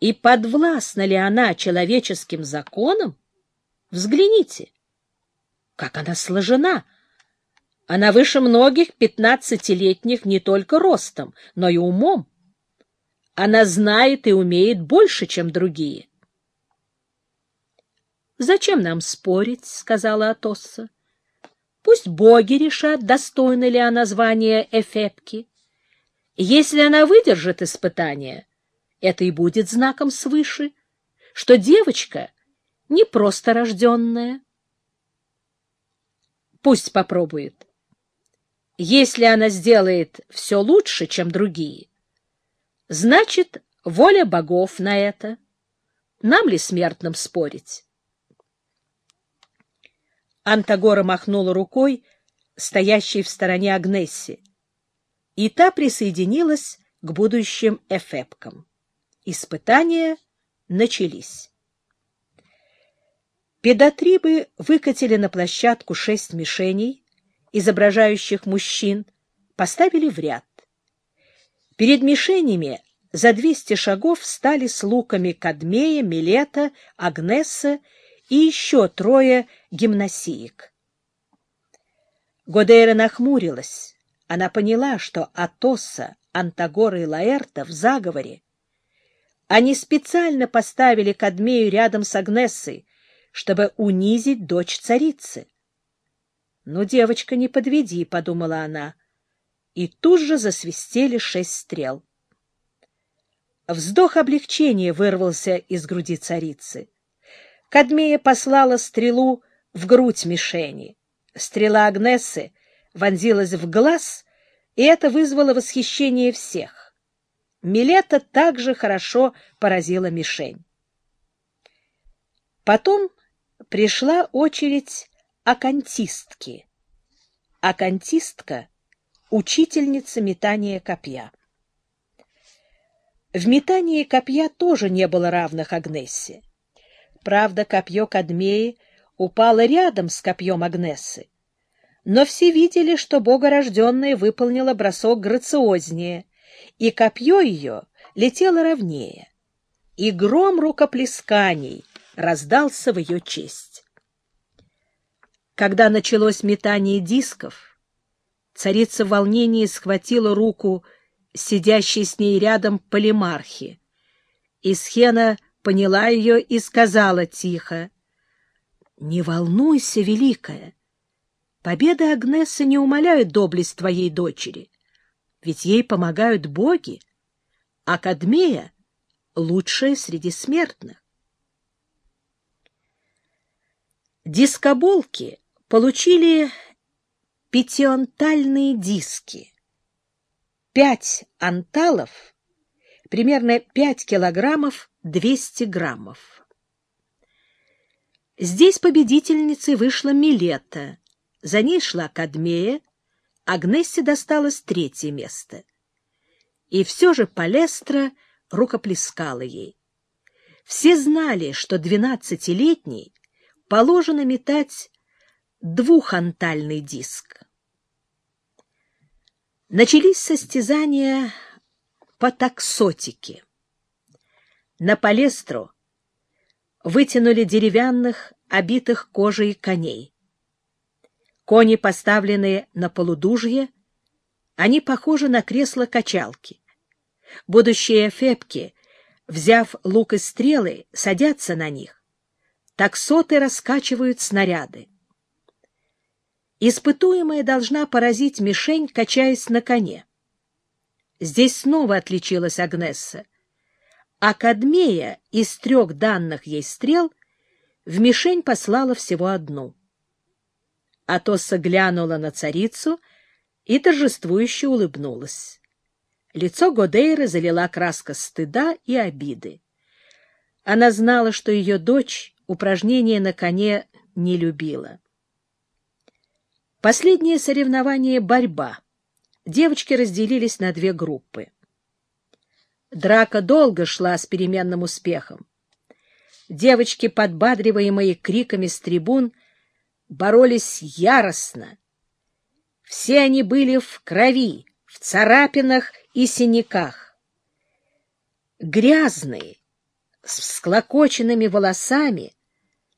И подвластна ли она человеческим законам? Взгляните, как она сложена. Она выше многих пятнадцатилетних не только ростом, но и умом. Она знает и умеет больше, чем другие. «Зачем нам спорить?» — сказала Атосса. «Пусть боги решат, достойна ли она звания Эфепки. Если она выдержит испытание, это и будет знаком свыше, что девочка не просто рожденная. Пусть попробует. Если она сделает все лучше, чем другие, значит, воля богов на это. Нам ли смертным спорить? Антагора махнула рукой, стоящей в стороне Агнесси, и та присоединилась к будущим эфепкам. Испытания начались. Педотрибы выкатили на площадку шесть мишеней, изображающих мужчин, поставили в ряд. Перед мишенями за двести шагов стали с луками Кадмея, Милета, Агнесса и еще трое гимнасиек. Годейра нахмурилась. Она поняла, что Атоса, Антагора и Лаэрта в заговоре. Они специально поставили Кадмею рядом с Агнессой, чтобы унизить дочь царицы. «Ну, девочка, не подведи», — подумала она. И тут же засвистели шесть стрел. Вздох облегчения вырвался из груди царицы. Кадмея послала стрелу в грудь мишени. Стрела Агнессы вонзилась в глаз, и это вызвало восхищение всех. Милета также хорошо поразила мишень. Потом пришла очередь акантистки. Акантистка — учительница метания копья. В метании копья тоже не было равных Агнессе. Правда, копье Кадмеи упало рядом с копьем Агнессы. Но все видели, что богорожденная выполнила бросок грациознее, и копье ее летело ровнее. И гром рукоплесканий раздался в ее честь. Когда началось метание дисков, царица в волнении схватила руку сидящей с ней рядом полимархи. Схена поняла ее и сказала тихо, «Не волнуйся, Великая, победа Агнессы не умаляет доблесть твоей дочери, ведь ей помогают боги, а Кадмея — лучшая среди смертных. Дискоболки получили пятиантальные диски. Пять анталов, примерно пять килограммов 200 граммов. Здесь победительницей вышла Милета, за ней шла Кадмея, Агнессе досталось третье место. И все же Палестра рукоплескала ей. Все знали, что двенадцатилетней положено метать двухантальный диск. Начались состязания по таксотике. На палестру вытянули деревянных, обитых кожей коней. Кони, поставленные на полудужье, они похожи на кресла-качалки. Будущие эфепки, взяв лук и стрелы, садятся на них. Таксоты раскачивают снаряды. Испытуемая должна поразить мишень, качаясь на коне. Здесь снова отличилась Агнесса а Кадмея из трех данных ей стрел в мишень послала всего одну. Атоса глянула на царицу и торжествующе улыбнулась. Лицо Годейры залила краска стыда и обиды. Она знала, что ее дочь упражнения на коне не любила. Последнее соревнование — борьба. Девочки разделились на две группы. Драка долго шла с переменным успехом. Девочки, подбадриваемые криками с трибун, боролись яростно. Все они были в крови, в царапинах и синяках. Грязные, с всклокоченными волосами,